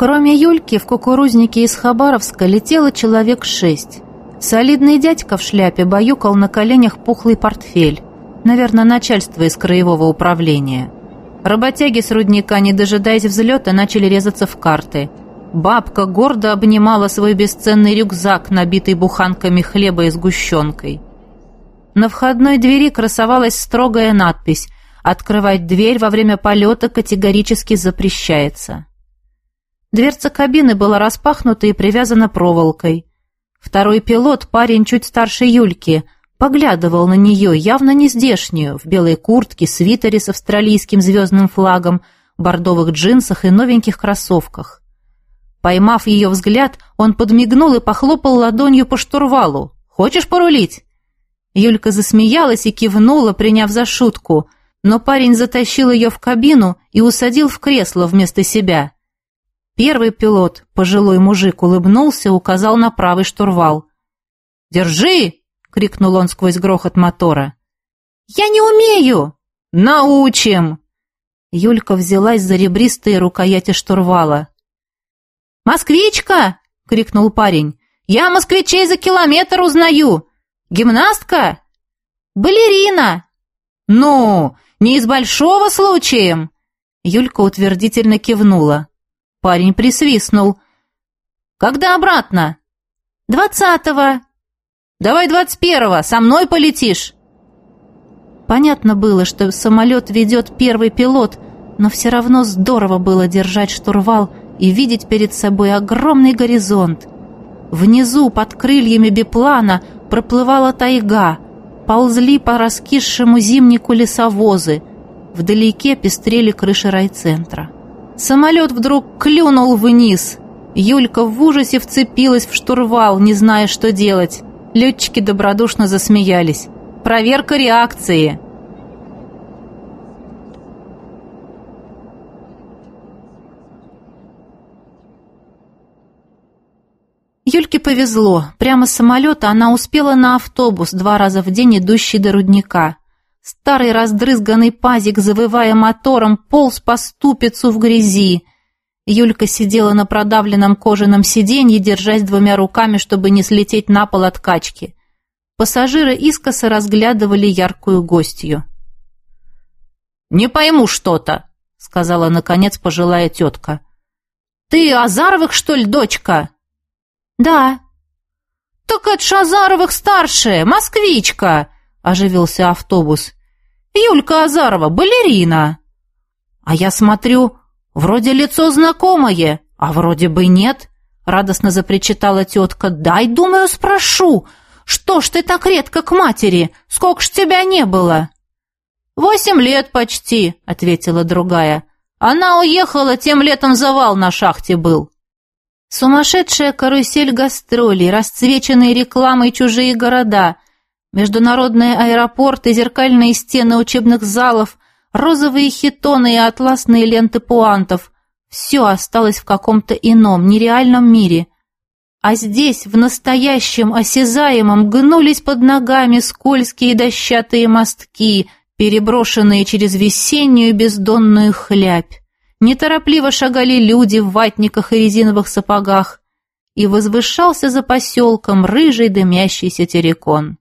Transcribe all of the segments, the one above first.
Кроме Юльки, в кукурузнике из Хабаровска летело человек шесть. Солидный дядька в шляпе баюкал на коленях пухлый портфель. Наверное, начальство из краевого управления. Работяги с рудника, не дожидаясь взлета, начали резаться в карты. Бабка гордо обнимала свой бесценный рюкзак, набитый буханками хлеба и сгущенкой. На входной двери красовалась строгая надпись «Открывать дверь во время полета категорически запрещается». Дверца кабины была распахнута и привязана проволокой. Второй пилот, парень чуть старше Юльки, поглядывал на нее, явно не здешнюю, в белой куртке, свитере с австралийским звездным флагом, бордовых джинсах и новеньких кроссовках. Поймав ее взгляд, он подмигнул и похлопал ладонью по штурвалу. «Хочешь порулить?» Юлька засмеялась и кивнула, приняв за шутку, но парень затащил ее в кабину и усадил в кресло вместо себя. Первый пилот, пожилой мужик, улыбнулся, указал на правый штурвал. «Держи!» — крикнул он сквозь грохот мотора. «Я не умею!» «Научим!» Юлька взялась за ребристые рукояти штурвала. «Москвичка!» — крикнул парень. «Я москвичей за километр узнаю! Гимнастка?» «Балерина!» «Ну, не из большого случаем!» Юлька утвердительно кивнула. Парень присвистнул. «Когда обратно?» «Двадцатого». «Давай двадцать первого, со мной полетишь». Понятно было, что самолет ведет первый пилот, но все равно здорово было держать штурвал и видеть перед собой огромный горизонт. Внизу, под крыльями биплана, проплывала тайга, ползли по раскисшему зимнику лесовозы, вдалеке пестрели крыши райцентра. Самолет вдруг клюнул вниз. Юлька в ужасе вцепилась в штурвал, не зная, что делать. Летчики добродушно засмеялись. «Проверка реакции!» Юльке повезло. Прямо с самолета она успела на автобус, два раза в день идущий до рудника. Старый раздрызганный пазик, завывая мотором, полз по ступицу в грязи. Юлька сидела на продавленном кожаном сиденье, держась двумя руками, чтобы не слететь на пол от качки. Пассажиры искоса разглядывали яркую гостью. «Не пойму что-то», — сказала, наконец, пожилая тетка. «Ты Азаровых, что ли, дочка?» «Да». «Так это ж Азаровых старшая, москвичка!» — оживился автобус. «Юлька Азарова, балерина!» «А я смотрю, вроде лицо знакомое, а вроде бы нет», — радостно запричитала тетка. «Дай, думаю, спрошу, что ж ты так редко к матери? Сколько ж тебя не было?» «Восемь лет почти», — ответила другая. «Она уехала, тем летом завал на шахте был». Сумасшедшая карусель гастролей, расцвеченные рекламой чужие города — Международные аэропорты, зеркальные стены учебных залов, розовые хитоны и атласные ленты пуантов – все осталось в каком-то ином, нереальном мире. А здесь, в настоящем, осязаемом, гнулись под ногами скользкие дощатые мостки, переброшенные через весеннюю бездонную хлябь. Неторопливо шагали люди в ватниках и резиновых сапогах, и возвышался за поселком рыжий дымящийся террикон.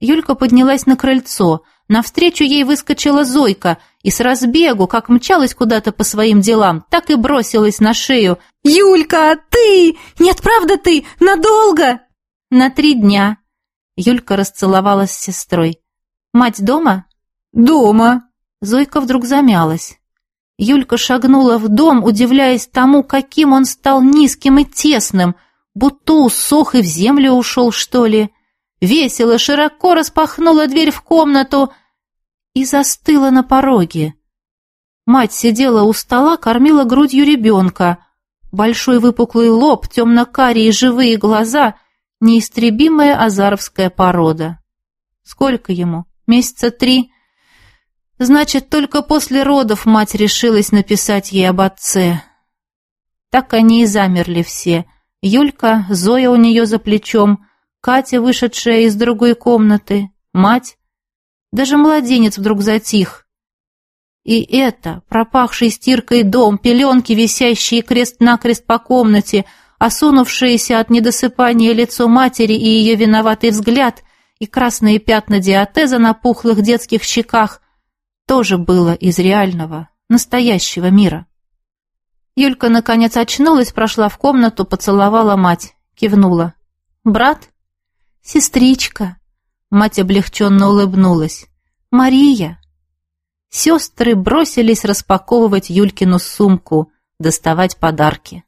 Юлька поднялась на крыльцо. Навстречу ей выскочила Зойка и с разбегу, как мчалась куда-то по своим делам, так и бросилась на шею. «Юлька, а ты? Нет, правда ты? Надолго?» «На три дня». Юлька расцеловалась с сестрой. «Мать дома?» «Дома». Зойка вдруг замялась. Юлька шагнула в дом, удивляясь тому, каким он стал низким и тесным, будто усох и в землю ушел, что ли весело, широко распахнула дверь в комнату и застыла на пороге. Мать сидела у стола, кормила грудью ребенка. Большой выпуклый лоб, темно-карие живые глаза, неистребимая азаровская порода. Сколько ему? Месяца три? Значит, только после родов мать решилась написать ей об отце. Так они и замерли все. Юлька, Зоя у нее за плечом, Катя, вышедшая из другой комнаты, мать. Даже младенец вдруг затих. И это, пропахший стиркой дом, пеленки, висящие крест-накрест по комнате, осунувшееся от недосыпания лицо матери и ее виноватый взгляд, и красные пятна диатеза на пухлых детских щеках, тоже было из реального, настоящего мира. Юлька, наконец, очнулась, прошла в комнату, поцеловала мать, кивнула. «Брат?» «Сестричка!» Мать облегченно улыбнулась. «Мария!» Сестры бросились распаковывать Юлькину сумку, доставать подарки.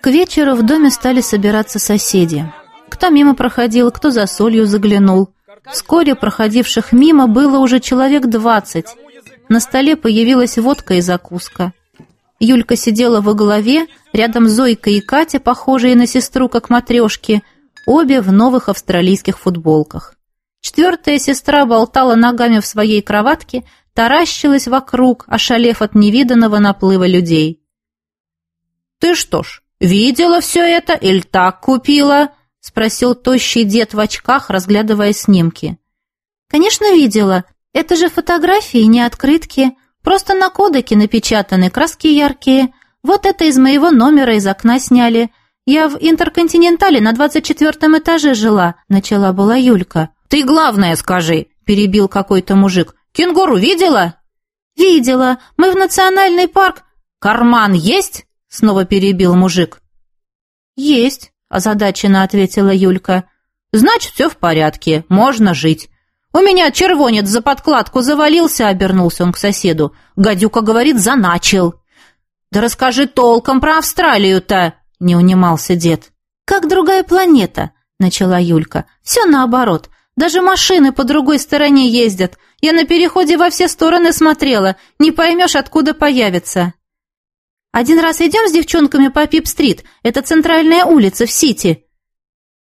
К вечеру в доме стали собираться соседи. Кто мимо проходил, кто за солью заглянул. Вскоре проходивших мимо было уже человек двадцать. На столе появилась водка и закуска. Юлька сидела во главе, рядом Зойка и Катя, похожие на сестру, как матрешки, обе в новых австралийских футболках. Четвертая сестра болтала ногами в своей кроватке, таращилась вокруг, ошалев от невиданного наплыва людей. «Ты что ж, видела все это или так купила?» — спросил тощий дед в очках, разглядывая снимки. «Конечно, видела. Это же фотографии, не открытки. Просто на кодеке напечатаны, краски яркие. Вот это из моего номера из окна сняли. Я в Интерконтинентале на двадцать четвертом этаже жила», — начала была Юлька. «Ты главное скажи», — перебил какой-то мужик. «Кенгуру видела?» «Видела. Мы в национальный парк...» «Карман есть?» — снова перебил мужик. «Есть», — озадаченно ответила Юлька. «Значит, все в порядке, можно жить. «У меня червонец за подкладку завалился», — обернулся он к соседу. Гадюка говорит, заначил. «Да расскажи толком про Австралию-то», — не унимался дед. «Как другая планета», — начала Юлька. «Все наоборот. Даже машины по другой стороне ездят. Я на переходе во все стороны смотрела. Не поймешь, откуда появится». «Один раз идем с девчонками по Пип-стрит. Это центральная улица в Сити».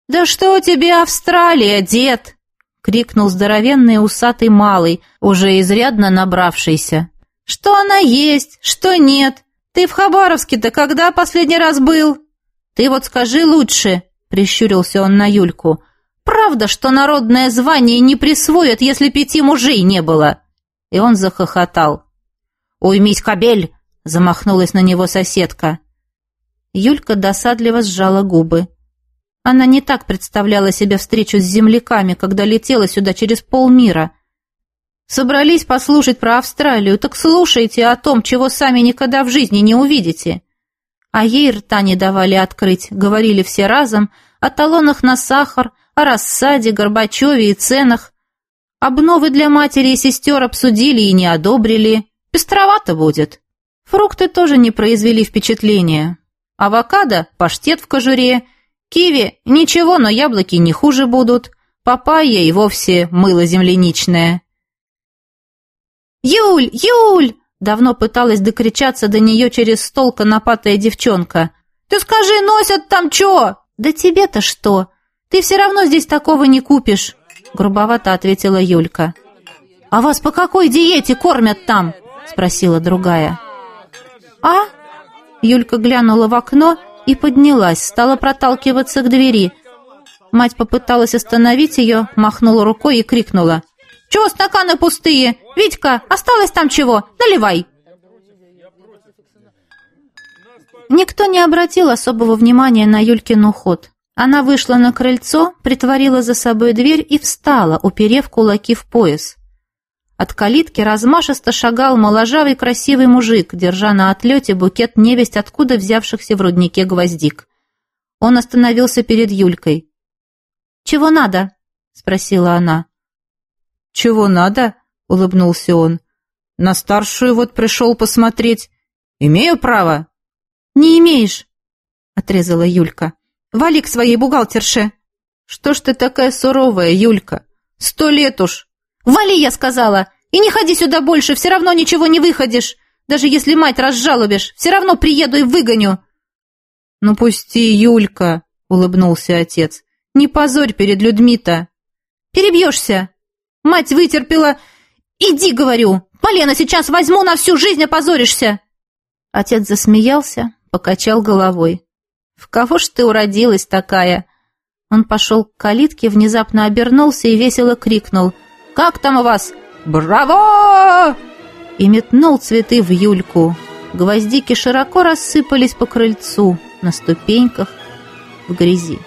«Да что тебе Австралия, дед?» — крикнул здоровенный усатый малый, уже изрядно набравшийся. «Что она есть, что нет? Ты в Хабаровске-то когда последний раз был?» «Ты вот скажи лучше», — прищурился он на Юльку. «Правда, что народное звание не присвоят, если пяти мужей не было?» И он захохотал. «Уймись, кобель!» — замахнулась на него соседка. Юлька досадливо сжала губы. Она не так представляла себе встречу с земляками, когда летела сюда через полмира. Собрались послушать про Австралию, так слушайте о том, чего сами никогда в жизни не увидите. А ей рта не давали открыть, говорили все разом о талонах на сахар, о рассаде, Горбачеве и ценах. Обновы для матери и сестер обсудили и не одобрили. Пестровато будет. Фрукты тоже не произвели впечатления. Авокадо, паштет в кожуре – Киви – ничего, но яблоки не хуже будут. Папайя и вовсе мыло земляничное. «Юль! Юль!» Давно пыталась докричаться до нее через стол конопатая девчонка. «Ты скажи, носят там чё?» «Да тебе-то что? Ты все равно здесь такого не купишь», — грубовато ответила Юлька. «А вас по какой диете кормят там?» — спросила другая. «А?» Юлька глянула в окно и поднялась, стала проталкиваться к двери. Мать попыталась остановить ее, махнула рукой и крикнула. «Чего стаканы пустые? Витька, осталось там чего? Наливай!» Никто не обратил особого внимания на Юлькин уход. Она вышла на крыльцо, притворила за собой дверь и встала, уперев кулаки в пояс. От калитки размашисто шагал моложавый красивый мужик, держа на отлете букет невесть откуда взявшихся в руднике гвоздик. Он остановился перед Юлькой. «Чего надо?» — спросила она. «Чего надо?» — улыбнулся он. «На старшую вот пришел посмотреть. Имею право?» «Не имеешь», — отрезала Юлька. «Вали к своей бухгалтерше». «Что ж ты такая суровая, Юлька? Сто лет уж!» «Вали, я сказала! И не ходи сюда больше, все равно ничего не выходишь! Даже если мать разжалобишь, все равно приеду и выгоню!» «Ну пусти, Юлька!» — улыбнулся отец. «Не позорь перед людьми-то!» «Перебьешься!» «Мать вытерпела!» «Иди, говорю! Полена сейчас возьму, на всю жизнь опозоришься!» Отец засмеялся, покачал головой. «В кого ж ты уродилась такая? Он пошел к калитке, внезапно обернулся и весело крикнул «Как там у вас? Браво!» и метнул цветы в Юльку. Гвоздики широко рассыпались по крыльцу, на ступеньках, в грязи.